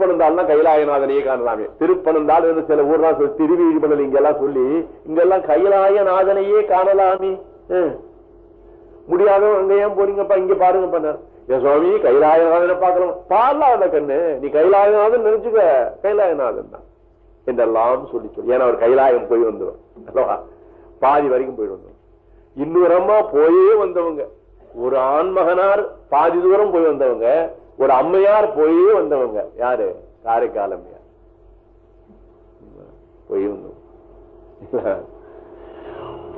திருப்பனந்தாள் கைலாயநாதனையே காணலாமே திருப்பனந்தாள் என்று சில ஊர்லாம் சொல்லி திருவிழிபனல் இங்கெல்லாம் சொல்லி இங்கெல்லாம் கைலாயநாதனையே காணலாமே. முடியாத அங்க ஏன் போறீங்கப்பா இங்க பாருங்க பண்ணார். என் சுவாமி கைலாயநாதனை பாக்கலாம் பாடலாம் அந்த கண்ணு. நீ கைலாயநாதன் நினைச்சுக்க. கைலாயநாதன் தான். என்றெல்லாம் சொல்லி சொல்லி. ஏன்னா அவர் கைலாயம் போய் வந்துடும் அல்லவா? பாதி வரைக்கும் போயிட்டு வந்துடும் இன்னொரு அம்மா போயே வந்தவங்க. ஒரு ஆண்மகனார் பாதி தூரம் போய் வந்தவங்க. ஒரு அம்மையார் போயே வந்தவங்க. யாரு? காரைக்கால் அம்மையார் போய் வந்தவங்க.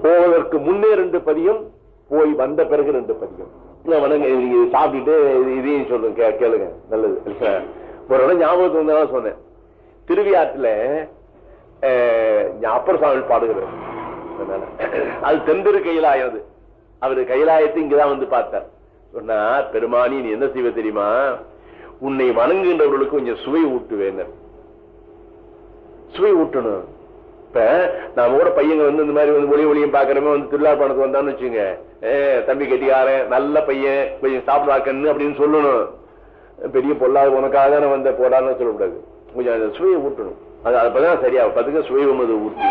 போவதற்கு முன்னே ரெண்டு பதியம் போய் வந்த பிறகு ரெண்டு பதியம் வணங்க சாப்பிட்டுட்டு இது- இதையும் சொல்லுங்க கே- கேளுங்க. நல்லது. ஒரு இடம் ஞாபகத்துக்கு வந்ததான் சொன்னேன். திருவியாற்றுல அப்பர் சாமி பாடுகிறார். அது தெந்திரு கையிலாயம் அது அவரு கைலாயத்தை இங்கதான் வந்து பார்த்தார். சொன்னா பெருமானி நீ என்ன செய்வ தெரியுமா? உன்னை வணங்குகின்றவர்களுக்கு கொஞ்சம் சுவை ஊட்டுவேன். சுவை ஊட்டணும். இப்ப நாம கூட பையங்க வந்து இந்த மாதிரி வந்து ஒளி ஒளியும் பாக்குறமே வந்து திருவிழா பணத்துக்கு வந்தான்னு வச்சுங்க ஏ தம்பி கெட்டிக்காரன் நல்ல பையன் கொஞ்சம் சாப்பிடாக்கன்னு அப்படின்னு சொல்லணும். பெரிய பொல்லாத உனக்காக தானே வந்த போடான்னு சொல்லக்கூடாது. கொஞ்சம் அந்த சுவையை ஊட்டணும். அது அப்பதான் சரியா பத்துக்க சுவை உமது ஊட்டி.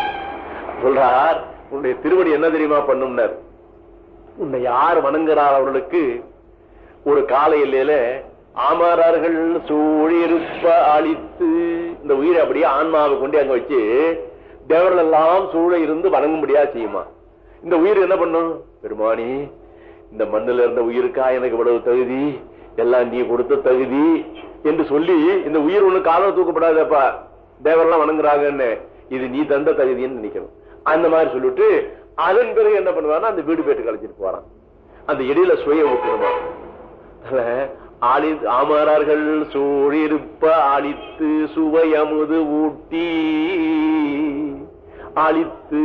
சொல்றார் உன்னுடைய திருவடி என்ன தெரியுமா பண்ணும்னார்? உன்னை யார் வணங்குறார் அவர்களுக்கு ஒரு காலையில ஆமாரார்கள் ஆமாறார்கள் சூழிருப்ப அழித்து இந்த உயிரை அப்படியே ஆன்மாவை கொண்டு அங்க வச்சு தேவர்கள் எல்லாம் சூழ இருந்து வணங்கும்படியா செய்யுமா? இந்த உயிர் என்ன பண்ணும்? பெருமானி இந்த மண்ணில் இருந்த உயிருக்கா எனக்கு இவ்வளவு தகுதி? எல்லாம் நீ கொடுத்த தகுதி என்று சொல்லி இந்த உயிர் ஒண்ணு காலம் தூக்கப்படாதப்பா. தேவரெல்லாம் வணங்குறாங்கன்னு. இது நீ தந்த தகுதின்னு நினைக்கணும். அந்த மாதிரி சொல்லிட்டு அதன் பிறகு என்ன பண்ணுவான்னா அந்த வீடு பேட்டு கழிச்சிட்டு போறான். அந்த இடையில சுய ஊட்டணுமா ஆளி சூழிருப்ப அழித்து சுவையமுது ஊட்டி. அழித்து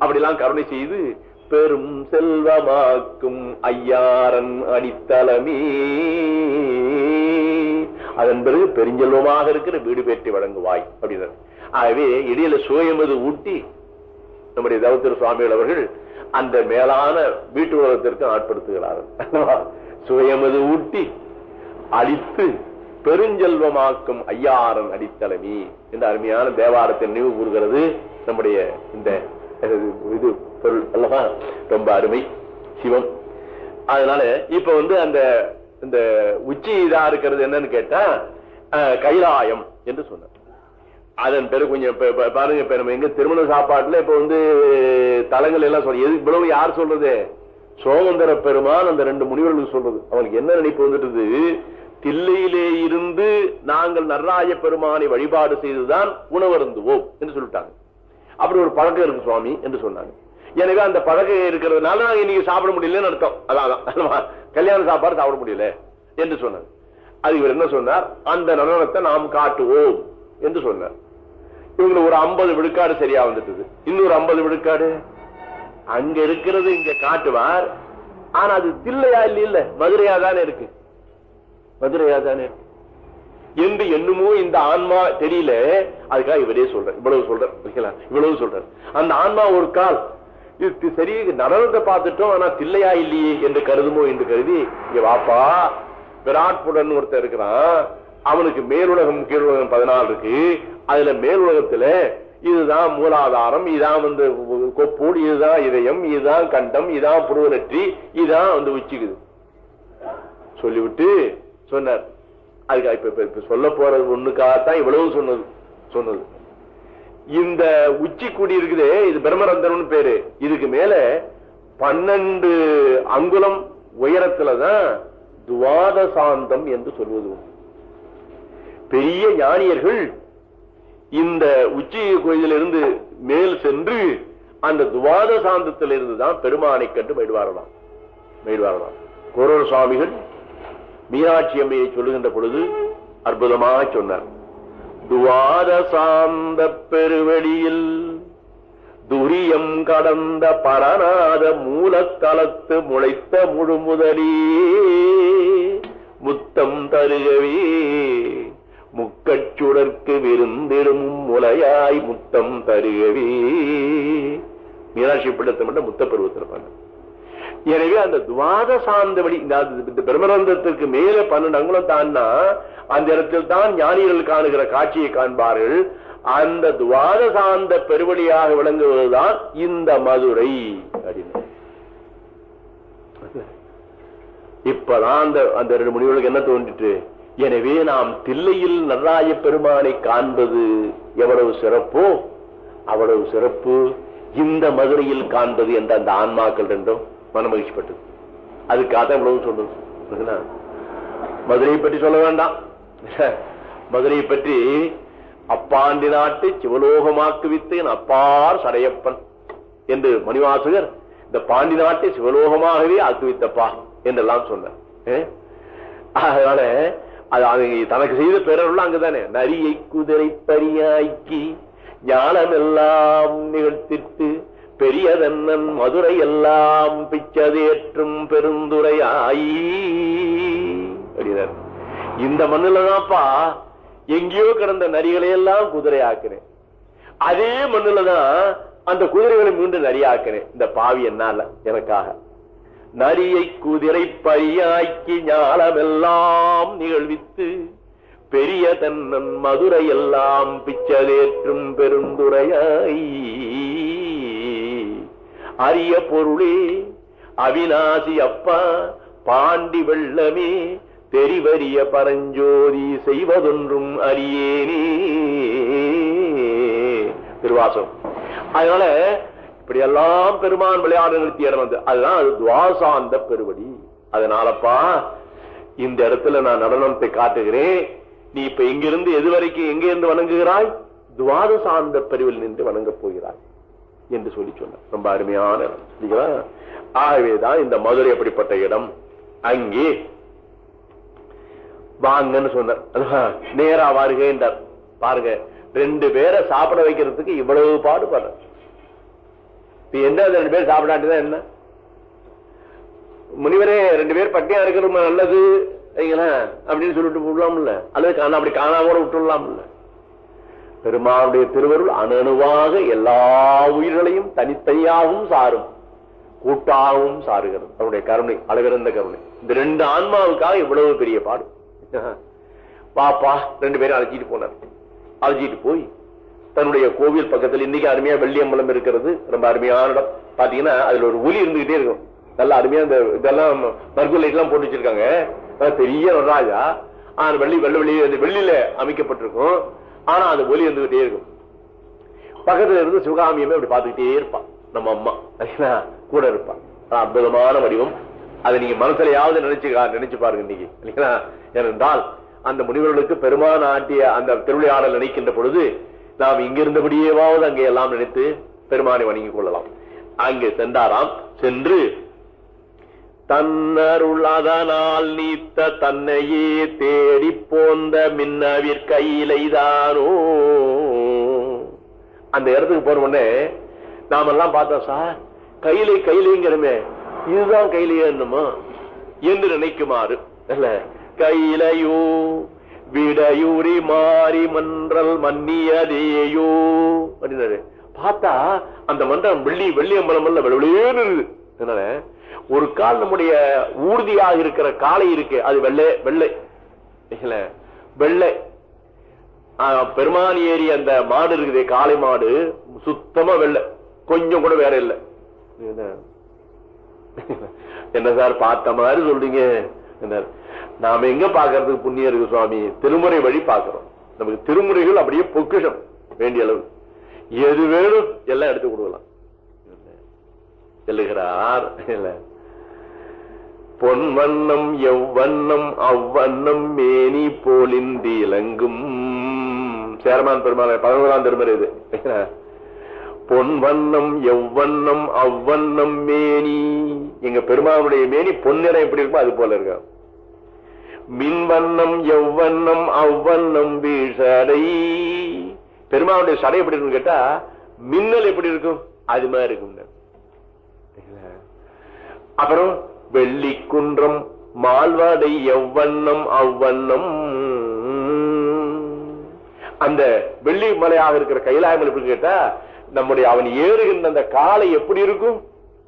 அப்படிலாம் கருணை செய்து பெரும் செல்வமாக்கும் ஐயாரன் அடித்தளமே. அதன் பிறகு பெருஞ்செல்வமாக இருக்கிற வீடு பெற்றி வழங்குவாய் அப்படின்னார். ஆகவே இடையில சுயமது ஊட்டி நம்முடைய தவத்திரு சுவாமிகள் அவர்கள் அந்த மேலான வீட்டு உலகத்திற்கு ஆட்படுத்துகிறார்கள். சுயமது ஊட்டி அழித்து பெருஞ்செல்வமாக்கும் ஐயாரன் அடித்தளமி என்ற அருமையான தேவாரத்தை நினைவு கூறுகிறது. நம்முடைய இந்த இது பொருள் அல்லவா? ரொம்ப அருமை. சிவம். அதனால இப்ப வந்து அந்த இந்த உச்சி இதா இருக்கிறது என்னன்னு கேட்டா கைலாயம் என்று சொன்னார். அதன் பேரு கொஞ்சம் பாருங்க இப்ப நம்ம எங்க திருமண சாப்பாட்டுல இப்ப வந்து தலங்கள் எல்லாம் சொல்ற எது இவ்வளவு யார் சொல்றது? சோமந்தர பெருமான் அந்த ரெண்டு முனிவர்களுக்கு சொல்றது. அவனுக்கு என்ன நினைப்பு வந்துட்டது? தில்லையிலே இருந்து நாங்கள் நர்ராய பெருமானை வழிபாடு செய்துதான் உணவருந்துவோம் என்று சொல்லிட்டாங்க. அப்படி ஒரு பழக்கம் இருக்கு சுவாமி என்று சொன்னாங்க. எனவே அந்த பழக்கம் இருக்கிறதுனால நாங்க இன்னைக்கு சாப்பிட முடியலன்னு அர்த்தம். அதான் கல்யாண சாப்பாடு சாப்பிட முடியல என்று சொன்னாங்க. அது இவர் என்ன சொன்னார்? அந்த நடனத்தை நாம் காட்டுவோம் என்று சொன்னார். இவங்களுக்கு ஒரு ஐம்பது விழுக்காடு சரியா வந்துட்டது. இன்னொரு ஐம்பது விழுக்காடு? அங்க இருக்கிறது இங்க காட்டுவார். ஆனா அது தில்லையா இல்ல இல்ல? மதுரையா தானே இருக்கு. மதுரையா தானே இருக்கு. என்று என்னமோ இந்த ஆன்மா தெரியல. அதுக்காக இவரே சொல்ற இவ்வளவு சொல்ற இவ்வளவு சொல்ற அந்த ஆன்மா ஒரு கால். இது சரி நடனத்தை பார்த்துட்டோம் ஆனா தில்லையா இல்லையே என்று கருதுமோ என்று கருதி வாப்பா விராட் புடன் ஒருத்தர் இருக்கிறான். அவனுக்கு மேலுலகம் கீழுலகம் பதினாலு இருக்கு. அதுல மேலுலகத்துல இதுதான் மூலாதாரம் இதான் வந்து கொப்பூல் இதுதான் இதயம் இதுதான் கண்டம் இதான் புருவநெற்றி இதான் வந்து உச்சிக்குது. சொல்லிவிட்டு சொன்னார். அதுக்கு இப்ப இப்ப- சொல்ல போறது ஒண்ணுக்காகத்தான் இவ்வளவு சொன்னது சொன்னது. இந்த உச்சி கூடி இருக்குதே இது பிரம்மரந்தன் பேரு. இதுக்கு மேல பன்னெண்டு அங்குலம் உயரத்துலதான் துவாதசாந்தம் என்று சொல்வது பெரிய ஞானியர்கள் இந்த உச்சிய கோயிலிருந்து மேல் சென்று அந்த துவாதசாந்தத்தில் இருந்து தான் பெருமானை கண்டு மெய்டுவாரலாம் மெய்டுவாரலாம் குரல் சுவாமிகள் மீனாட்சி அம்மையை சொல்லுகின்ற பொழுது அற்புதமாக சொன்னார். துவாதசாந்த பெருவெளியில் துரியம் கடந்த பரநாத மூலக்கலத்து முளைத்த முழு முதலே முத்தம் தருகவே முக்கச்சுடற்கு விருந்திடும் முலையாய் முத்தம் தருகவே. மீனாட்சி பிள்ளத்தை மட்டும் முத்த பருவத்தில் பண்ண. எனவே அந்த துவாதசாந்த வழி இந்த பிரம்மரந்தத்திற்கு மேல பன்னெண்டு அங்குலம் தான்னா அந்த இடத்தில் தான் ஞானிகள் காணுகிற காட்சியை காண்பார்கள். அந்த துவாதசாந்த பெருவழியாக விளங்குவதுதான் இந்த மதுரை அப்படின்னு. இப்பதான் அந்த அந்த ரெண்டு முனிவர்களுக்கு என்ன தோன்றிட்டு எனவே நாம் தில்லையில் நல்லாய பெருமானை காண்பது எவ்வளவு சிறப்போ அவ்வளவு சிறப்பு இந்த மதுரையில் காண்பது என்ற அந்த ஆன்மாக்கள் ரெண்டும் மனமகிழ்ச்சிப்பட்டது. அதுக்காக இவ்வளவு சொல்றது. மதுரையை பற்றி சொல்ல வேண்டாம். மதுரையை பற்றி அப்பாண்டி நாட்டு சிவலோகமாக்குவித்து என் அப்பார் சடையப்பன் என்று மணிவாசகர் இந்த பாண்டி நாட்டை சிவலோகமாகவே ஆக்குவித்தப்பா என்றெல்லாம் சொன்னார். அதனால அது அவங்க தனக்கு செய்த பேரருள் அங்குதானே? நரியை குதிரை பரியாய்க்கி ஞானமெல்லாம் நிகழ்த்திட்டு பெரியதன்னன் மதுரை எல்லாம் பிச்சதேற்றும் பெருந்துரையாயி. அப்படின்னார் இந்த மண்ணுலதான்ப்பா எங்கேயோ கிடந்த நரிகளை எல்லாம் குதிரை ஆக்குறேன் அதே மண்ணுலதான் அந்த குதிரைகளை மீண்டும் நரியாக்குறேன் இந்த பாவி என்னால எனக்காக. நரியை குதிரை பழியாக்கி ஞாலமெல்லாம் நிகழ்வித்து பெரிய தன்னன் மதுரை எல்லாம் பிச்சதேற்றும் பெருந்துரையாய். அரிய பொருளே அவிநாசி அப்பா பாண்டி வெள்ளமே தெரிவரிய பரஞ்சோதி செய்வதொன்றும் அரியேனே. திருவாசம் அதனால இப்படியெல்லாம் பெருமான் விளையாட நிறுத்திய இடம் வந்து அதுதான் அது துவாசாந்த பெருவடி. அதனாலப்பா இந்த இடத்துல நான் நடனத்தை காட்டுகிறேன். நீ இப்ப இங்கிருந்து எது வரைக்கும் எங்க இருந்து வணங்குகிறாய்? துவாதசாந்த பெருவில் நின்று வணங்கப் போகிறாய் என்று சொல்லி சொன்ன ரொம்ப அருமையான இடம் ஆகவேதான் இந்த மதுரை அப்படிப்பட்ட இடம். அங்கே வாங்கன்னு சொன்னார். நேரா வருகின்றார் பாருங்க ரெண்டு பேரை சாப்பிட வைக்கிறதுக்கு இவ்வளவு பாடுபடுற எந்த ரெண்டு பேர் சாப்பிடாட்டுதான் என்ன? முனிவரே ரெண்டு பேர் பட்டியா இருக்கிறது நல்லது? அப்படின்னு சொல்லிட்டு விடலாம்ல. அல்லது காணா அப்படி காணாம விட்டுடலாம்ல. பெருமானுடைய திருவருள் அணுவாக எல்லா உயிர்களையும் தனித்தனியாகவும் சாரும். கூட்டாகவும் சாருகிறது. அவருடைய கருணை அளவிறந்த கருணை. இந்த ரெண்டு ஆன்மாவுக்காக இவ்வளவு பெரிய பாடு. பாப்பா ரெண்டு பேரும் அழைச்சிட்டு போனார். அழைச்சிட்டு போய் தன்னுடைய கோவில் பக்கத்தில் இன்னைக்கு அருமையா வெள்ளியம்பலம் இருக்கிறது. ரொம்ப அருமையான இடம். பாத்தீங்கன்னா அதுல ஒரு ஒலி இருந்துகிட்டே இருக்கும். நல்லா அருமையா இந்த இதெல்லாம் மர்குல் லைட் எல்லாம் போட்டு வச்சிருக்காங்க. பெரிய ராஜா ஆனா வெள்ளி வெள்ள வெளியே வெள்ளியில அமைக்கப்பட்டிருக்கும். ஆனா அது ஒலி இருந்துகிட்டே இருக்கும். பக்கத்துல இருந்து சிவகாமியமே அப்படி பாத்துக்கிட்டே இருப்பான். நம்ம அம்மா. கூட இருப்பான். அற்புதமான வடிவம். அதை நீங்க மனசுலயாவது நினைச்சு நினைச்சு பாருங்க இன்னைக்கு. இல்லைங்களா ஏனென்றால் அந்த முனிவர்களுக்கு பெருமான ஆட்டிய அந்த திருவிளையாடல் நினைக்கின்ற பொழுது நாம் இங்கிருந்தபடியேவாவது அங்கே எல்லாம் நினைத்து பெருமானை வணங்கிக் கொள்ளலாம். அங்கே சென்றாராம் சென்று தன்னருள் அதனால் நீத்த தன்னையே தேடி போந்த மின்னவிற் கையிலைதானோ? அந்த இடத்துக்கு போன உடனே நாமெல்லாம் பார்த்தோம் சார் கையிலை கையிலைங்கிறமே இதுதான் கையிலையே என்னமோ? என்று நினைக்குமாறு. இல்ல கையிலையோ விடையூரி மாறி மன்றல் மன்னியதேயோ. அப்படின்னாரு. பார்த்தா அந்த மன்றம் வெள்ளி வெள்ளி அம்பலம் அல்ல வெளியேன்னு ஒரு கால் நம்முடைய ஊர்தியாக இருக்கிற காலை இருக்கு. அது வெள்ளை வெள்ளை. வெள்ளை. பெருமானி ஏறி அந்த மாடு இருக்குது காளை மாடு. சுத்தமா வெள்ளை. கொஞ்சம் கூட வேற இல்லை. என்ன சார் பார்த்த மாதிரி சொல்றீங்க. நாம எங்க பாக்குறதுக்கு புண்ணியம் இருக்கு சுவாமி? திருமுறை வழி பாக்குறோம் நமக்கு திருமுறைகள் அப்படியே பொக்கிஷம் வேண்டிய அளவு. எது வேணும் எல்லாம் எடுத்து கொடுக்கலாம். எழுகிறார். பொன் வண்ணம் எவ்வண்ணம் அவ்வண்ணம் மேனி போலிந்தி இலங்கும். சேரமான் பெருமாள் பதினோராம் திருமுறை இது. பொன் வண்ணம் எவ்வண்ணம் அவ்வண்ணம் மேனி. எங்க பெருமாளுடைய மேனி பொன்னிறம் எப்படி இருக்கோ அது போல இருக்கும் மின்வண்ணம் எவ்வண்ணம் அவ்வண்ணம் வீசடை பெருமாவுடைய சடை எப்படி இருக்கும் கேட்டா மின்னல் எப்படி இருக்கும்? அது மாதிரி இருக்கும். அப்புறம் வெள்ளி குன்றம் மால்வாடை எவ்வண்ணம் அவ்வண்ணம். அந்த வெள்ளி மலையாக இருக்கிற கைலாயம் எப்படி கேட்டா நம்முடைய அவன் ஏறுகின்ற அந்த காலை எப்படி இருக்கும்?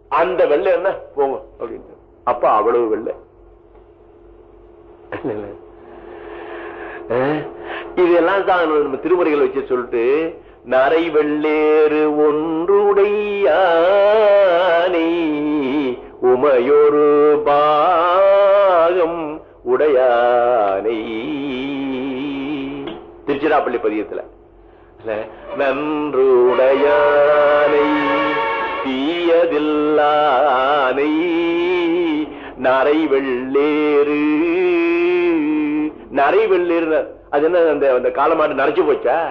அந்த வெள்ளை என்ன? போகும். அப்படின்னு அப்ப அவ்வளவு வெள்ளை. இதெல்லாம் தான் நம்ம திருமுறைகள் வச்சு சொல்லிட்டு நரை வெள்ளேறு ஒன்றுடையானை உமையொரு பாகம் உடையானை. திருச்சிராப்பள்ளி பதியத்துல நன்று உடையானை தீயதில்லானை நரை வெள்ளேறு நரை வெள்ளேறு அது என்ன அந்த அந்த காலமாட்டு நரைச்சு போச்சா?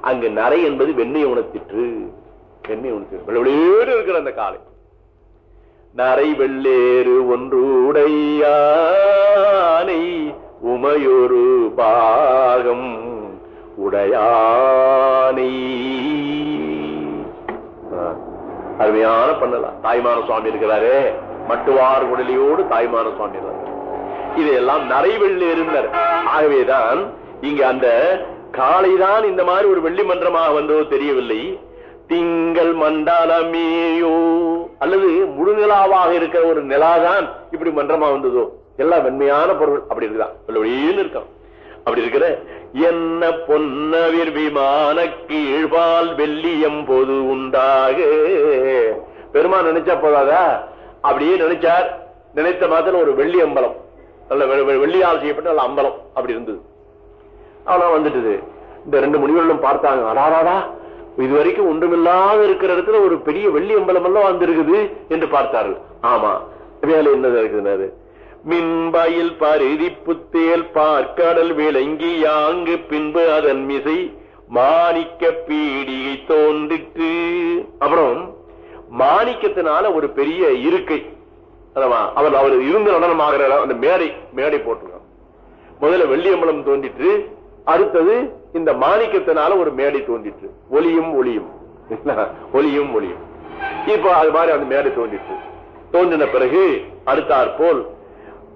அங்கு நரை என்பது வெண்ணை உணர்த்திற்று. வெண்ணெய் உணர்த்திற்று. வெள்ளேறு இருக்கிற அந்த காலை. நரை வெள்ளேறு ஒன்று உமையொரு பாகம் உடையானை. அருமையான பண்ணலாம். தாய்மான சுவாமி இருக்கிறாரே. மட்டுவார் உடலியோடு தாய்மான சுவாமி இருக்கிறார். இதையெல்லாம் நரைவெள்ளி இருந்தார் ஆகவேதான் இங்க அந்த காலைதான் இந்த மாதிரி ஒரு வெள்ளி மன்றமாக வந்ததோ தெரியவில்லை. திங்கள் மண்டாலமேயோ அல்லது முழுநிலாவாக இருக்கிற ஒரு நிலாதான் இப்படி மன்றமா வந்ததோ. எல்லாம் வெண்மையான பொருள். அப்படி இருக்குதான் வெளியின்னு இருக்கான் அப்படி இருக்கிற என்ன பொன்னவிர் விமான கீழ்வால் வெள்ளியம் பொது உண்டாக. பெருமா நினைச்சா போதாதா? அப்படியே நினைச்சார். நினைத்த மாதிரி ஒரு வெள்ளி அம்பலம் நல்ல வெள்ளியால் செய்யப்பட்ட நல்ல அம்பலம். அப்படி இருந்தது. ஆனா வந்துட்டு இந்த ரெண்டு முனிவர்களும் பார்த்தாங்க அடாராடா இதுவரைக்கும் ஒன்றுமில்லாத இருக்கிற இடத்துல ஒரு பெரிய வெள்ளி அம்பலம் எல்லாம் வந்திருக்குது என்று பார்த்தார்கள். ஆமா வேலை என்னது இருக்குதுன்னாரு மின்பயில் பருதி புத்தேல் பார்க்கடல் விளங்கி யாங்கு பின்பு அதன் மிசை மாணிக்க பீடியை தோன்றிட்டு அப்புறம் மாணிக்கத்தினால ஒரு பெரிய இருக்கை. அவர் அவர் இருந்த நடனமாகிற அந்த மேடை மேடை போட்டிருக்காங்க முதல்ல வெள்ளியம்பலம் தோன்றிட்டு அடுத்தது இந்த மாணிக்கத்தினால ஒரு மேடை தோன்றிட்டு ஒளியும் ஒளியும். ஒளியும் ஒளியும். இப்போ அது மாதிரி அந்த மேடை தோன்றிட்டு தோன்றின பிறகு அடுத்தாற் போல்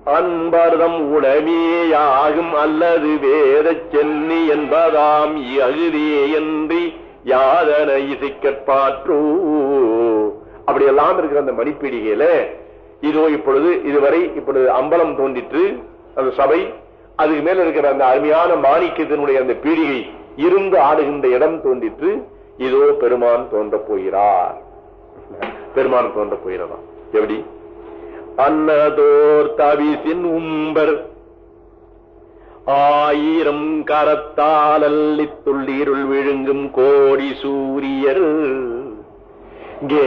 அன்பர்தம் உடமேயாகும் அல்லது வேத சென்னி என்பதாம் அகுதே என்று யாதன இசைக்கற்பாற்றோ. அப்படியெல்லாம் இருக்கிற அந்த மணிப்பீடிகையில இதோ இப்பொழுது இதுவரை இப்பொழுது அம்பலம் தோன்றிற்று அந்த சபை அதுக்கு மேல இருக்கிற அந்த அருமையான மாணிக்கத்தினுடைய அந்த பீடிகை இருந்து ஆடுகின்ற இடம் தோன்றிற்று இதோ பெருமான் தோன்றப் போகிறார். பெருமான் தோன்றப் போகிறதா? எப்படி? அன்னதோர் தவிசின் உம்பர் ஆயிரம் கரத்தால் அள்ளித் துள்ளீருள் விழுங்கும் கோடி சூரியர் இங்கே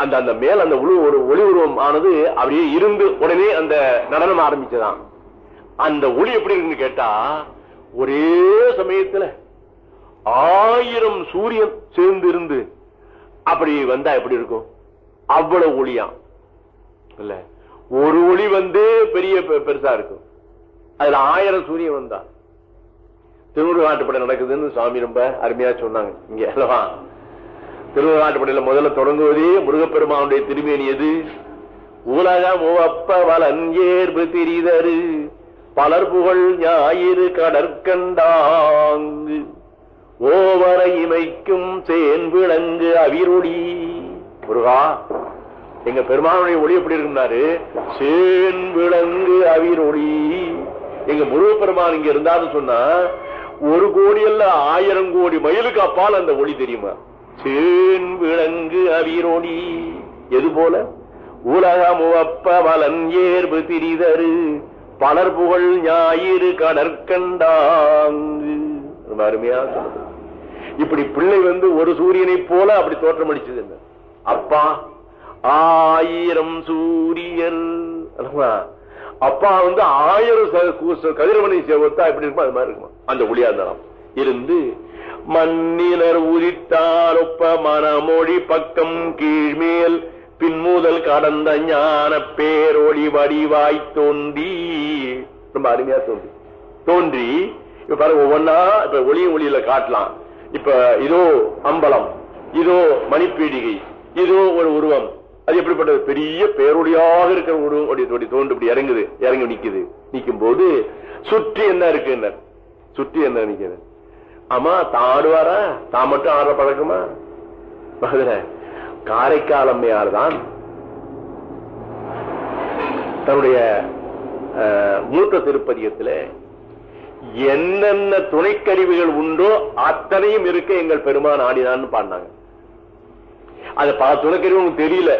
அந்த அந்த மேல் அந்த உழு ஒரு ஒளி உருவம் ஆனது அப்படியே இருந்து உடனே அந்த நடனம் ஆரம்பிச்சதாம் அந்த ஒளி எப்படி இருக்குன்னு கேட்டா ஒரே சமயத்துல ஆயிரம் சூரியன் சேர்ந்து இருந்து அப்படி வந்தா எப்படி இருக்கும்? அவ்வளவு ஒளியாம் இல்ல ஒரு ஒளி வந்து பெரிய பெ- பெருசா இருக்கும். அதுல ஆயிரம் சூரியன் வந்தா. திருமுருகாட்டுப்படை நடக்குதுன்னு சாமி ரொம்ப அருமையா சொன்னாங்க. இங்க அல்லவா? திருநாட்டுப்படையில முதல்ல தொடங்குவதே முருகப்பெருமானுடைய திருமேனி எது? உலகம் உவப்ப வலன் ஏர்பு திரிதரு பலர் புகழ் ஞாயிறு கடற்கண்டாங்கு ஓவர இமைக்கும் சேன் விளங்கு அவிரொளி. முருகா எங்க பெருமானுடைய ஒளி எப்படி இருக்கும்னாரு? சேன் விளங்கு அவிரொடி எங்க முருகப்பெருமான் இங்க இருந்தாருன்னு சொன்னா ஒரு கோடி அல்ல ஆயிரம் கோடி மயிலுக்கு அப்பால் அந்த ஒளி தெரியுமா? தேன் விளங்கு அவிரொளி எது போல உலகம் உவப்ப வலன் ஏர்பு திரிதரு. பலர் புகழ் ஞாயிறு கடற்கண்டாங்கு அருமையா இப்படி பிள்ளை வந்து ஒரு சூரியனை போல அப்படி தோற்றமடிச்சது என்ன? அப்பா ஆயிரம் சூரியன். அப்பா வந்து ஆயிரம் ச- கதிரவனை சேவத்தா எப்படி இருக்குமோ? அது மாதிரி இருக்குமா? அந்த ஒளியா இருந்தாலும் இருந்து மண்ணிலர் உதித்தால் ஒப்ப மனமொழி பக்கம் கீழ்மேல் பின்முதல் கடந்த ஞான பேரொளி வடிவாய் தோன்றி. ரொம்ப அருமையா தோன்றி. தோன்றி இப்ப பாருங்க ஒவ்வொன்னா இப்ப ஒளியும் ஒளியில காட்டலாம். இப்ப இதோ அம்பலம் இதோ மணிப்பீடிகை இதோ ஒரு உருவம். அது எப்படிப்பட்டது? பெரிய பேரொழியாக இருக்கிற உருவம் அப்படி தோன்று இப்படி இறங்குது இறங்கி நிக்குது. நிக்கும் போது சுற்றி என்ன இருக்கு என்ன சுற்றி என்ன நிக்குது? ஆமா தான் ஆடுவாரா? தான் மட்டும் ஆடுற பழக்கமா? மதுரை காரைக்கால் அம்மையார் தான் தன்னுடைய மூத்த திருப்பதியத்துல என்னென்ன துணைக்கழிவுகள் உண்டோ அத்தனையும் இருக்க எங்கள் பெருமான் ஆடினான்னு பாடினாங்க. அது பல துணைக்கருவி உங்களுக்கு தெரியல.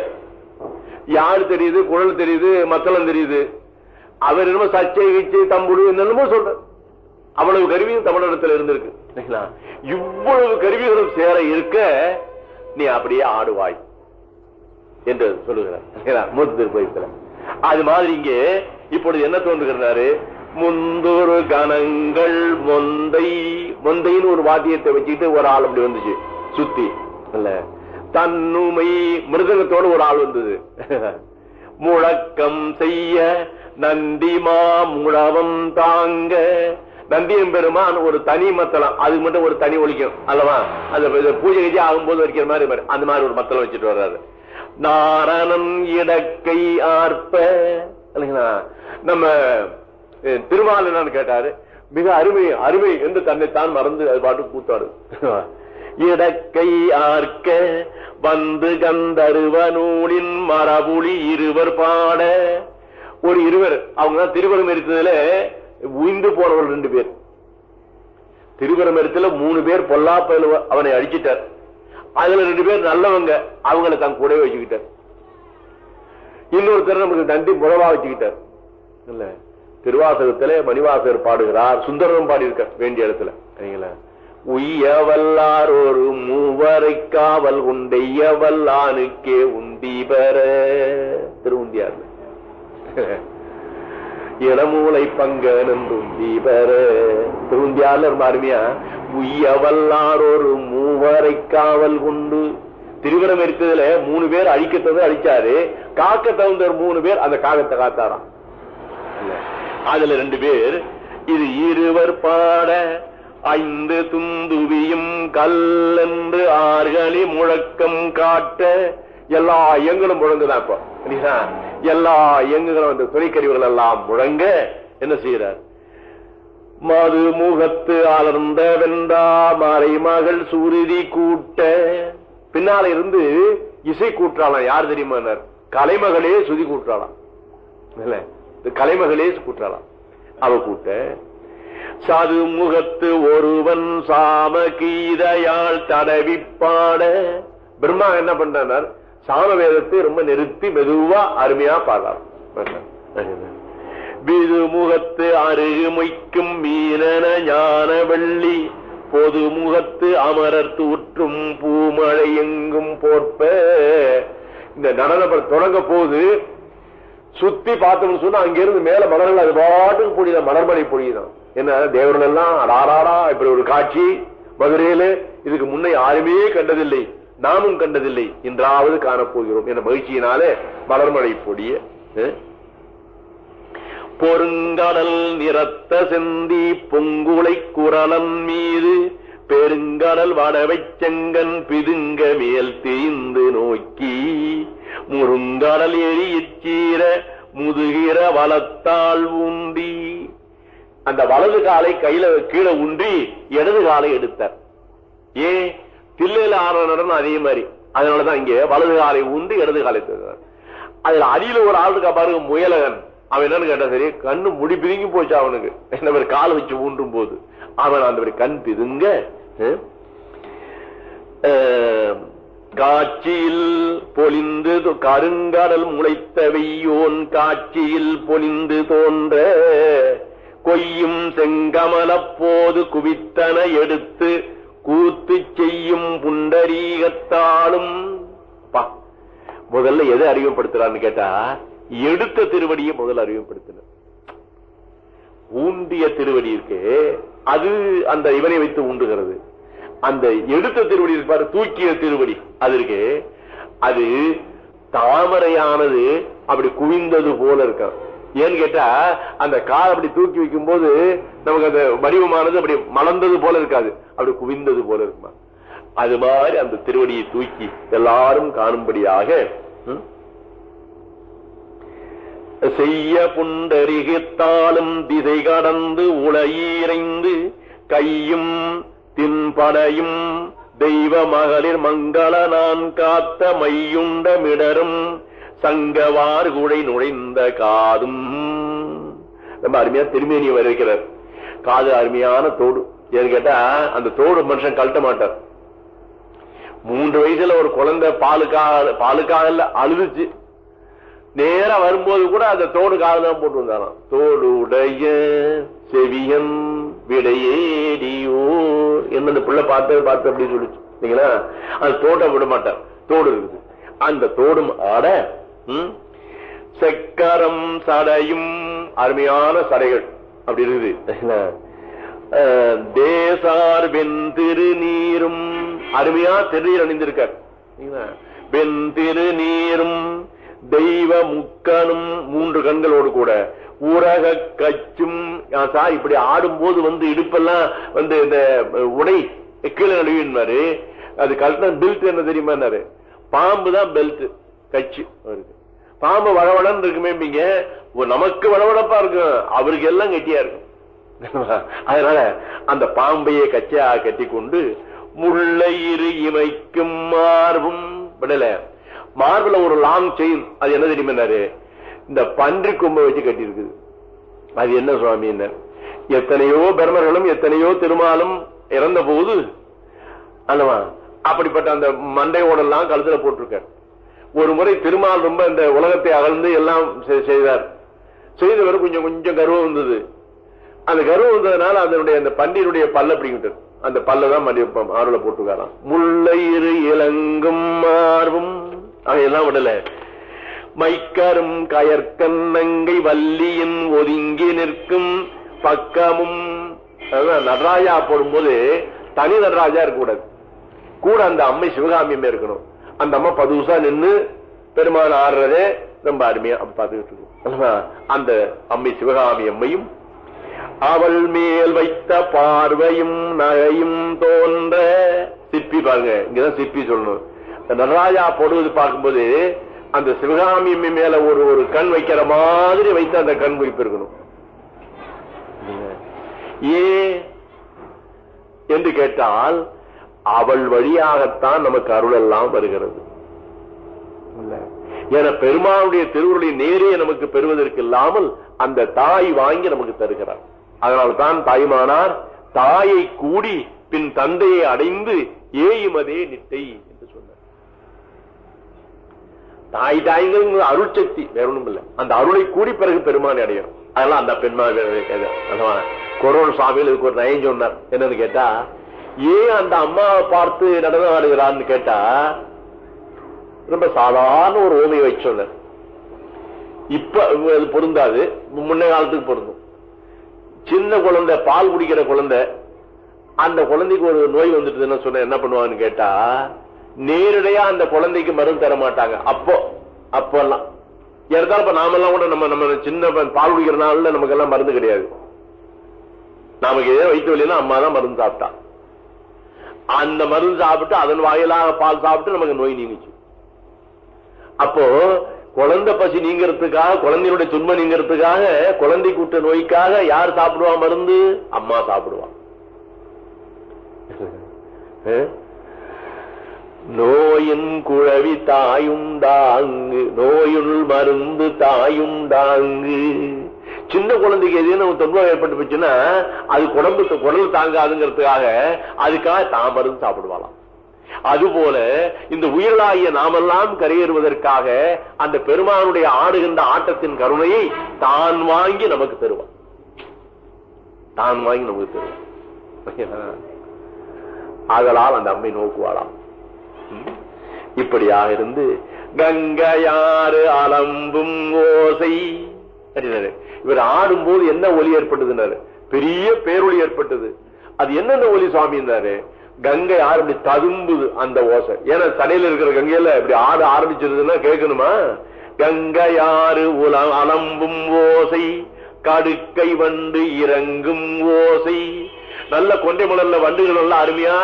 யாரு தெரியுது? குழல் தெரியுது? மத்தளம் தெரியுது? அவர் என்னமோ சச்சை கிச்சை தம்புடு என்னென்னமோ சொல்ற அவ்வளவு கருவியும் தமிழகத்தில் இருந்திருக்கு. சரிங்களா? இவ்வளவு கருவிகளும் சேர இருக்க நீ அப்படியே ஆடுவாய் என்று சொல்லுகிறார். மூத்த திருப்பதித்துல அது மாதிரி இங்கே இப்பொழுது என்ன தோன்றுகிறாரு? முந்தொரு கணங்கள் மொந்தை மொந்தைன்னு ஒரு வாத்தியத்தை வச்சுக்கிட்டு ஒரு ஆள் அப்படி வந்துச்சு சுத்தி. இல்ல. தன்னுமை மிருதங்கத்தோட ஒரு ஆள் வந்தது. முழக்கம் செய்ய நந்திமா முழவம் தாங்க நந்தியம் பெருமான் ஒரு தனி மத்தளம். அதுக்கு மட்டும் ஒரு தனி ஒழிக்கும் அல்லவா? அந்த பூஜை கட்சி ஆகும்போது வைக்கிற மாதிரி அந்த மாதிரி ஒரு மத்தளம் வச்சுட்டு வர்றாரு. நாரணம் இடக்கை ஆர்ப்ப. இல்லைங்களா? நம்ம அஹ், கேட்டாரு. மிக அருமை அருமை என்று தன்னைத்தான் மறந்து அது பாட்டு கூத்தாடு இடக்கை ஆர்க்க. வந்து கந்தருவ நூலின் மரபுலி இருவர் பாட. ஒரு இருவர். அவங்க தான் திருவரம் உயிந்து போனவர்கள் ரெண்டு பேர். திருவரமரத்தில் மூணு பேர் பொல்லாப்பையில் அவனை அடிச்சிட்டார். அதுல ரெண்டு பேர் நல்லவங்க அவங்களை தன் கூடவே வச்சுக்கிட்டார். இன்னொருத்தர் நமக்கு நன்றி முழவா வச்சுக்கிட்டார். இல்ல திருவாசகத்திலே மணிவாசகர் பாடுகிறார் சுந்தரம் பாடியிருக்கார் வேண்டிய இடத்துல. சரிங்களா? உய்யவல்லார் ஒரு மூவரை காவல் உண்டையவல்லானுக்கே உண்டி பெற. திருவுண்டியார் இளமூளை பங்கனும் உண்டி திருந்தியாளர் திருவுண்டியார்ல ரொம்ப உய்யவல்லார் ஒரு மூவரை காவல் குண்டு திருவிரம் இருக்கிறதுல மூணு பேர் அழிக்கத்தது அழிச்சாரு காக்க தகுந்த மூணு பேர் அந்த காகத்தை காத்தாராம். அதுல ரெண்டு பேர் இது இருவர் பாட ஐந்து துந்துவியும் கல்லென்று ஆர்களி முழக்கம் காட்ட எல்லா ஐயங்களும் முழங்குதான் இப்ப. எல்லா இயங்குகளும் அந்த துணைக்கருவிகள் எல்லாம் முழங்க என்ன செய்யறார் மது முகத்து அலர்ந்த வெண்டா மறைமகள் சுருதி கூட்ட. பின்னால இருந்து இசை கூற்றாளாம் யார் தெரியுமா கலைமகளே சுதி கூற்றாளாம். இல்ல கலைமகளே கூற்றாளாம். அவ கூட்ட சது முகத்து ஒருவன் சாம கீதையால் தடவி பாட பிரம்மா என்ன பண்றார் சாம வேதத்தை ரொம்ப நிறுத்தி மெதுவா அருமையா பாடலாம். விதுமுகத்து அருகுமைக்கும் மீனன ஞான வெள்ளி பொது முகத்து அமரர் தூற்றும் பூமழை எங்கும் போற்ப இந்த நடனம் தொடங்க போது சுத்தி பார்த்தோம்னு சொன்னா அங்கிருந்து மேல மலர்கள் அது பாட்டுக்கு பொழியுதான் மலர்மலை பொழியுதான் என்ன தேவர்கள் எல்லாம் அடாராடா இப்படி ஒரு காட்சி மதுரையில இதுக்கு முன்னே யாருமே கண்டதில்லை. நாமும் கண்டதில்லை. இன்றாவது காணப்போகிறோம் என்ற மகிழ்ச்சியினாலே வளர்மழை பொடிய பொருங்கடல் நிறத்த செந்தி பொங்குலை குரலன் மீது பெருங்கடல் வடவை செங்கன் பிதுங்க மேல் தீந்து நோக்கி முருங்கடல் எரியச் சீர முதுகிற வளத்தால் ஊண்டி அந்த வலது காலை கையில கீழே ஊன்றி இடது காலை எடுத்தார். ஏன்? தில்லையில ஆற நடனம் அதே மாதிரி. அதனாலதான் இங்க வலது காலை உண்டு இடது காலை அதுல அடியில ஒரு ஆள் இருக்கா பாருங்க முயலகன். அவன் என்னன்னு கேட்டா சரி கண்ணு முடி பிதுங்கி போச்சு அவனுக்கு. என்ன பேர் கால் வச்சு ஊன்றும் போது. அவன் அந்த கண் பிதுங்க அஹ், காட்சியில் பொலிந்து கருங்கடல் முளைத்த வெய்யோன் காட்சியில் பொலிந்து தோன்ற. கொய்யும் செங்கமல போது குவித்தன எடுத்து கூத்து செய்யும் புண்டரீகத்தாலும். முதல்ல எதை அறிமுகப்படுத்துறான்னு கேட்டா எடுத்த திருவடியை முதல்ல அறிமுகப்படுத்தின ஊண்டிய திருவடி இருக்கு அது அந்த இவனை வைத்து ஊண்டுகிறது. அந்த எடுத்த திருவடி இருப்பாரு தூக்கிய திருவடி அது இருக்கு. அது தாமரையானது அப்படி குவிந்தது போல இருக்கான் ஏன்னு கேட்டா அந்த கால் அப்படி தூக்கி வைக்கும் போது நமக்கு அந்த வடிவமானது அப்படி மலர்ந்தது போல இருக்காது. அப்படி குவிந்தது போல இருக்குமா? அது மாதிரி அந்த திருவடியை தூக்கி எல்லாரும் காணும்படியாக செய்ய புண்டரிகத்தாலும் திசை கடந்து உளையீரைந்து கையும் தின்படையும் தெய்வ மகளிர் மங்கள நான் காத்த மையுண்ட மிடரும் தங்கவாறு கூடை நுழைந்த காதும். ரொம்ப அருமையா திருமேனியை வரவேற்கிறார் காது அருமையான தோடு. ஏன்னு கேட்டா அந்த தோடு மனுஷன் கழட்ட மாட்டார். மூன்று வயசுல ஒரு குழந்தை பாலுக்காக பாலுக்காக அழுதுச்சு. நேரா வரும்போது கூட அந்த தோடு காதுதான் போட்டு வந்தாராம் தோடு உடைய செவியன் விடையேடியோ என்ன அந்த பிள்ளை பார்த்து பார்த்து அப்படின்னு சொல்லிச்சு. சரிங்களா அந்த தோட்டம் விட மாட்டார். தோடு இருக்குது. அந்த தோடும் ஆட செக்கரம் சடையும் அருமையான சடைகள். அப்படி இருக்குது. தேசார் வெண்திருநீரும் அருமையா திருநீர் அணிந்திருக்கார். சரிங்களா? வெண்திருநீரும் தெய்வ முக்கனும் மூன்று கண்களோடு கூட. ஊரக கச்சும் இப்படி ஆடும்போது வந்து இடுப்பெல்லாம் வந்து இந்த உடை கீழே நழுவினாரு அது கழட்டின பெல்ட் என்ன தெரியுமா பாம்பு தான் பெல்ட் கச்சு. அவருக்கு. பாம்பு வளவளன்னு இருக்குமேம்பிங்க ஓ, நமக்கு வளவளப்பா இருக்கும் அவருக்கு எல்லாம் கெட்டியா இருக்கும் அதனால அந்த பாம்பையே கச்சையா கட்டி கொண்டு முள்ளையிரு இமைக்கும் மார்பும் விடல. மார்புல ஒரு லாங் செயின் அது என்ன தெரியுமாரு இந்த பன்றி கொம்பை வச்சு கட்டி இருக்குது அது என்ன சுவாமி என்ன? எத்தனையோ பிரமர்களும் எத்தனையோ திருமாலும் இறந்த போது அல்லவா அப்படிப்பட்ட அந்த மண்டையோடெல்லாம் கழுத்துல போட்டிருக்கார். ஒரு முறை திருமால் ரொம்ப இந்த உலகத்தை அகழ்ந்து எல்லாம் செ- செய்தார். செய்தவர் கொஞ்சம் கொஞ்சம் கர்வம் வந்தது. அந்த கர்வம் வந்ததுனால அதனுடைய அந்த பண்டியனுடைய பல்ல பிடிக்கிட்டு அந்த பல்லதான் மண்டி ஆறுல போட்டிருக்காராம். முல்லையிரு இளங்கும் மார்பும் அவையெல்லாம் விடல. மைக்கரும் கயற்கண்ணங்கை வள்ளியின் ஒதுங்கி நிற்கும் பக்கமும் அதான் நடராஜா போடும்போது தனி நடராஜா இருக்கக்கூடாது. கூட அந்த அம்மை சிவகாமியமே இருக்கணும். அந்த அம்மா பதுசா நின்று பெருமாள் ஆடுறதே ரொம்ப அருமையா பார்த்துக்கிட்டு இருக்கும். அந்த அம்மை சிவகாமி அம்மையும் அவள் மேல் வைத்த பார்வையும் நகையும் தோன்ற சிப்பி பாருங்க இங்கதான் சிப்பி சொல்லணும். நடராஜா போடுவது பார்க்கும்போது அந்த சிவகாமி அம்மை மேல ஒரு ஒரு கண் வைக்கிற மாதிரி வைத்து அந்த கண் குறிப்பு இருக்கணும் ஏன்? என்று கேட்டால் அவள் வழியாகத்தான் நமக்கு அருள் எல்லாம் வருகிறது. என பெருமானுடைய திருவுருளை நேரே நமக்கு பெறுவதற்கு இல்லாமல் அந்த தாய் வாங்கி நமக்கு தருகிறார் அதனால் தான் தாய்மானார் தாயை கூடி பின் தந்தையை அடைந்து ஏயுமதே நிட்டை என்று சொன்னார். தாய் தாய்ங்கிறது அருள் சக்தி வேற ஒண்ணும் இல்ல அந்த அருளை கூடி பிறகு பெருமானை அடையும் அதெல்லாம் அந்த பெண்மா கொரோனா சுவாமியில் இதுக்கு ஒரு நயம் சொன்னார். என்னன்னு கேட்டா ஏன் அந்த அம்மாவை பார்த்து நடனம் ஆடுகிறான்னு கேட்டா ரொம்ப சாதாரண ஒரு ஓமையை வச்சு இப்ப அது பொருந்தாது. முன்ன காலத்துக்கு பொருந்தும். சின்ன குழந்தை பால் குடிக்கிற குழந்தை அந்த குழந்தைக்கு ஒரு நோய் வந்துட்டுதுன்னு சொன்ன என்ன பண்ணுவாங்கன்னு கேட்டா நேரடியா அந்த குழந்தைக்கு மருந்து தர மாட்டாங்க. அப்போ அப்பெல்லாம். இருந்தாலும் இப்ப நாமெல்லாம் கூட நம்ம நம்ம சின்ன பால் பால் குடிக்கிறனால நமக்கு எல்லாம் மருந்து கிடையாது. நமக்கு ஏதோ வயிற்று வழியெல்லாம் அம்மா தான் மருந்து சாப்பிட்டா. அந்த மருந்து சாப்பிட்டு அதன் வாயிலாக பால் சாப்பிட்டு நமக்கு நோய் நீங்கிச்சு. அப்போ குழந்தை பசி நீங்கிறதுக்காக குழந்தையுடைய துன்பம் நீங்கிறதுக்காக குழந்தை கூட்ட நோய்க்காக யார் சாப்பிடுவா மருந்து? அம்மா சாப்பிடுவா. நோயின் குழவி தாயும் தாங்கு நோயுள் மருந்து தாயும் தாங்கு சின்ன குழந்தைக்கு எதுன்னு தொந்தரவு ஏற்பட்டு போச்சுன்னா அது குடம்பு குடல் தாங்காதுங்கிறதுக்காக அதுக்காக தான் மருந்து சாப்பிடுவாளாம். அதுபோல இந்த உயிர்களாகிய நாமெல்லாம் கரையேறுவதற்காக அந்த பெருமானுடைய ஆடுகின்ற ஆட்டத்தின் கருணையை தான் வாங்கி நமக்கு தருவான் தான் வாங்கி நமக்கு தருவான் ஆதலால் அந்த அம்மை நோக்குவாளாம். இப்படியாக இருந்து கங்கையாறு அலம்பும் ஓசை அப்படின்னாரு. இவர் ஆடும்போது என்ன ஒலி ஏற்பட்டதுன்னாரு? பெரிய பேரொலி ஏற்பட்டது. அது என்னென்ன ஒலி சுவாமி கங்கை ஆறு இப்படி ததும்புது அந்த ஓசை. ஏன்னா தலையில இருக்கிற கங்கையில இப்படி ஆட ஆரம்பிச்சிருதுன்னா கேட்கணுமா? கங்கை ஆறு உல அலம்பும் ஓசை கடுக்கை வண்டு இறங்கும் ஓசை. நல்ல கொண்டை மலர்ல வண்டுகள் எல்லாம் அருமையா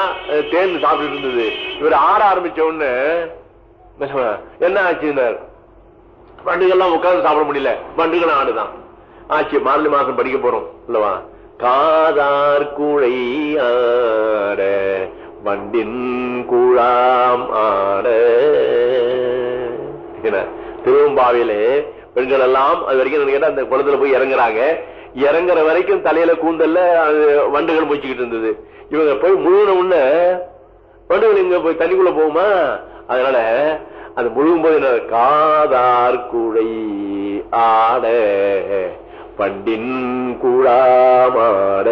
தேன் சாப்பிட்டு இருந்தது. இவர் ஆட ஆரம்பிச்ச உடனே என்ன ஆச்சுன்னார்? வண்டுகள்லாம் உட்கார்ந்து சாப்பிட முடியல. வண்டுகள் ஆடுதான். ஆச்சு மார்கழி மாசம் படிக்க போறோம். இல்லவா? காதார் குழை ஆட வண்டின் குழாம் ஆட. என்ன, திருவம்பாவிலே பெண்கள் எல்லாம் அது வரைக்கும் கேட்டா அந்த குளத்துல போய் இறங்குறாங்க. இறங்குற வரைக்கும் தலையில கூந்தல்ல அது வண்டுகள் போச்சுக்கிட்டு இருந்தது. இவங்க போய் முழுன உடனே வண்டுகள் இங்க போய் தண்ணிக்குள்ள போகுமா? அதனால அது முழுகும் போது என்ன? காதார் குழை ஆட பண்டின் குழாமாட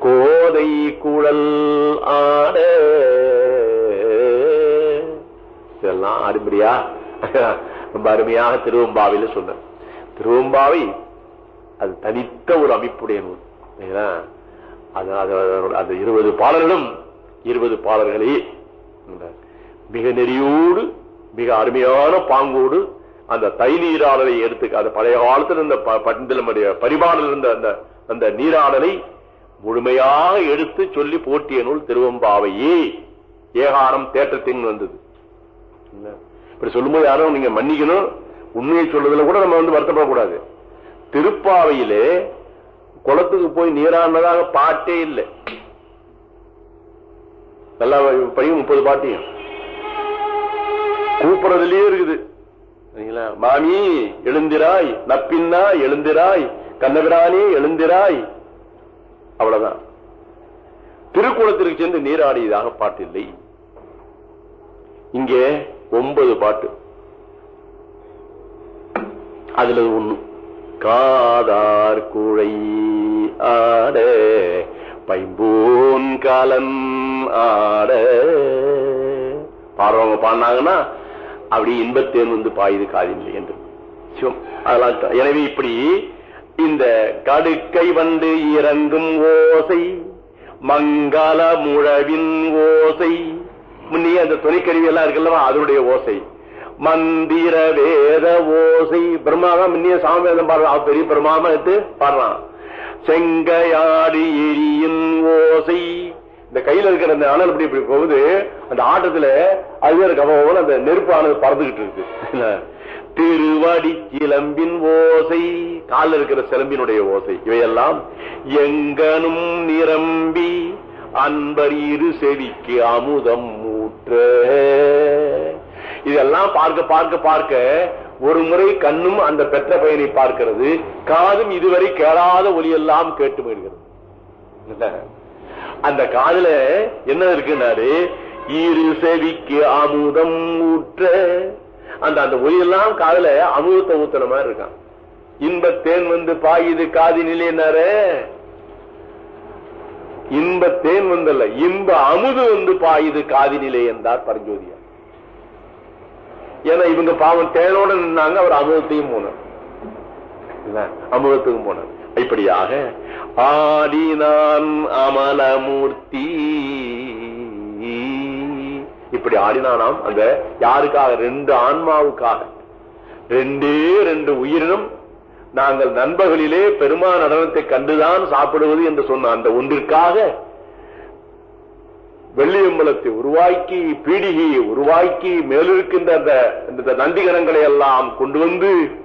கோதை குழல் ஆட. இதெல்லாம் அருமையா ரொம்ப அருமையாக திருவம்பாவில சொன்ன. திருவம்பாவை அது தனித்த ஒரு அமைப்புடைய நூல். அது அது- அது இருபது பாடல்களும் இருபது பாடல்களே மிக நெறியோடு மிக அருமையான பாங்கோடு அந்த தை நீராடலை எடுத்து அந்த பழைய காலத்தில் இருந்த ப- பண்டில் பரிபாடல் இருந்த அந்த அந்த நீராடலை முழுமையாக எடுத்து சொல்லி போட்டிய நூல் திருவம்பாவையே. ஏகாரம் தேற்றத்தின் வந்தது. இப்படி சொல்லும்போது யாரும் நீங்க மன்னிக்கணும். உண்மையை சொல்றதுல கூட நம்ம வந்து வருத்தப்படக்கூடாது. திருப்பாவையிலே குளத்துக்கு போய் நீராடினதாக பாட்டே இல்லை. நல்லா படியும் முப்பது பாட்டையும். கூப்பிடுறதுலயே இருக்குது. மாமி எழுந்திராய் நப்பின்னா எழுந்திராய் கண்ணபிரானே எழுந்திராய். அவ்வளவுதான். திருக்குளத்திற்கு சென்று நீராடியதாக பாட்டு இல்லை இங்கே ஒன்பது பாட்டு. அதுல ஒண்ணு. காதார் குழை ஆட பைம்பூன் காலம் ஆட. பாடுறவங்க பாடினாங்கன்னா அப்படி இன்பத்தேன் வந்து பாயுது காதில்லை என்று. அதெல்லாம் எனவே இப்படி இந்த கடுக்கை வந்து இறங்கும் ஓசை மங்கள முழவின் ஓசை முன்னே அந்த துணைக்கருவி எல்லாம் இருக்குல்லவா அதனுடைய ஓசை. மந்திர வேத ஓசை. பிரம்மாதான் முன்னே சாமவேதம் பாடுறான். பெரிய பிரம்மாமா எடுத்து பாடுறான். செங்கையாடி எரியின் ஓசை. இந்த கையில இருக்கிற அந்த அனல் இப்படி இப்படி போகுது அந்த ஆட்டத்துல அதுவே கவனம் அந்த நெருப்பானது பறந்துகிட்டு இருக்கு. திருவடி சிலம்பின் ஓசை காலில் இருக்கிற சிலம்பினுடைய ஓசை. இவையெல்லாம் எங்கனும் நிரம்பி அன்பர் இரு செவிக்கு அமுதம் ஊற்ற. இதெல்லாம் பார்க்க பார்க்க பார்க்க ஒரு முறை கண்ணும் அந்த பெற்ற பயனை பார்க்கிறது காதும் இதுவரை கேளாத ஒலியெல்லாம் கேட்டு போயிடுகிறது அந்த காதுல என்ன இருக்குன்னாரு? இரு செவிக்கு அமுதம் ஊற்ற. அந்த அந்த ஒலியெல்லாம் காதுல அமுதத்தை ஊத்துற மாதிரி இருக்கான். இன்பத்தேன் வந்து பாயுது காதி நிலைனாரு இன்ப தேன் வந்தல்ல இன்ப அமுது வந்து பாயுது காதி நிலை என்றார் பரஞ்சோதியா ஏன்னா இவங்க பாவம் தேனோட நின்னாங்க அவர் அமுதத்தையும் போனார். இல்ல, அமுதத்துக்கும் போனார். இப்படியாக ஆடினான் அமலமூர்த்தி. இப்படி ஆடினானாம் அந்த யாருக்காக? ரெண்டு ஆன்மாவுக்காக. ரெண்டே ரெண்டு உயிரினும் நாங்கள் நண்பர்களிலே பெருமா நடனத்தை கண்டுதான் சாப்பிடுவது என்று சொன்ன அந்த ஒன்றிற்காக வெள்ளியம்பலத்தை உருவாக்கி பீடிகையை உருவாக்கி மேலிருக்கின்ற அந்த நந்திகரங்களை எல்லாம் கொண்டு வந்து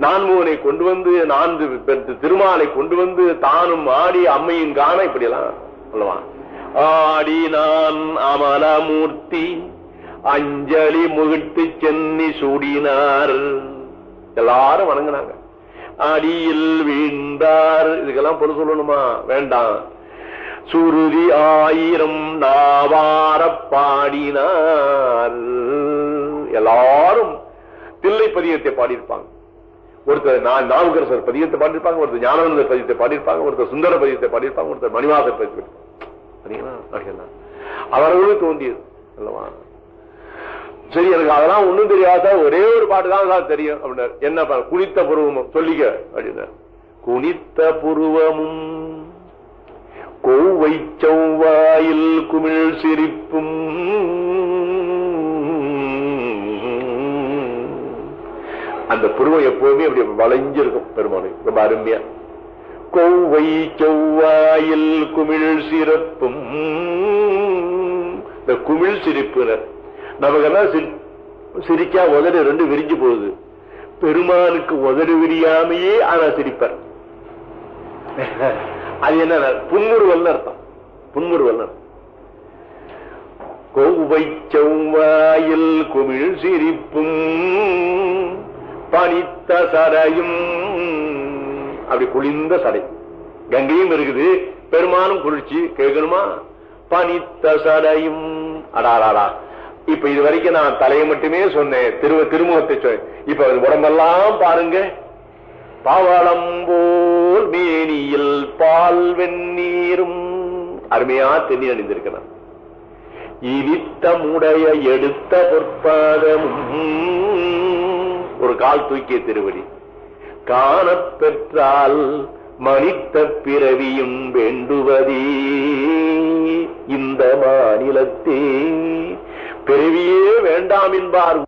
நான்முகனை கொண்டு வந்து நான்கு திருமாலை கொண்டு வந்து தானும் ஆடி அம்மையின் காண இப்படி எல்லாம் சொல்லுவான் ஆடி நான் அமலமூர்த்தி அஞ்சலி முகிட்டு சென்னி சூடினார். எல்லாரும் வணங்கினாங்க. அடியில் வீண்டார் இதுக்கெல்லாம் பொருள் சொல்லணுமா? வேண்டாம். சுருதி ஆயிரம் நாவார பாடினார். எல்லாரும் தில்லை பதியத்தை பாடியிருப்பாங்க. ஒருத்தர் நான் நாவுக்கரசர் பதியத்தை பாடியிருப்பாங்க ஒருத்தர் ஞானவந்தர் பதியத்தை பாடியிருப்பாங்க ஒருத்தர் சுந்தர பதியத்தை பாடியிருப்பாங்க ஒருத்தர் மணிவாசர் பதியத்தை அவர்களும் தோன்றியது. அல்லவா? சரி எனக்கு அதெல்லாம் ஒண்ணும் தெரியாத ஒரே ஒரு பாட்டு தான் அதான் தெரியும். அப்படின்னாரு. என்ன குனித்த புருவமும் சொல்லிக்க. அப்படின்னாரு. குனித்த புருவமும் கோவை செவ்வாயில் குமிழ் சிரிப்பும் அந்த புருவம் எப்பவுமே அப்படி வளைஞ்சிருக்கும் பெருமானை ரொம்ப அருமையா. கொவ்வை செவ்வாயில் குமிழ் சிறப்பும். இந்த குமிழ் சிரிப்புனர். நமக்கெல்லாம் சிரி- சிரிச்சா உதடு ரெண்டு விரிஞ்சு போகுது. பெருமானுக்கு உதடு விரியாமையே ஆனா சிரிப்பார். அது என்ன புன்முறுவல் அர்த்தம். புன்முறுவல் கோவை செவ்வாயில் குமிழ் சிரிப்பும். பனித்த சடையும். அப்படி குளிர்ந்த சடை. கங்கையும் இருக்குது. பெருமானும் குளிர்ச்சி. கேட்கணுமா? பனித்த சடையும். அடாராடா இப்ப இது வரைக்கும் நான் தலையை மட்டுமே சொன்னேன். திருவ திருமுகத்தை சொன்னேன் இப்ப உடம்பெல்லாம் பாருங்க. பவளம் போல் மேனியில் பால் வெந்நீரும். அருமையா தென்னி அணிந்திருக்கிறான் இனித்தமுடைய எடுத்த பொற்பாதமும் ஒரு கால் தூக்கிய திருவடி. காணப் பெற்றால் மனித பிறவியும் வேண்டுவதே. இந்த மாநிலத்தே பிறவியே வேண்டாம் என்பார்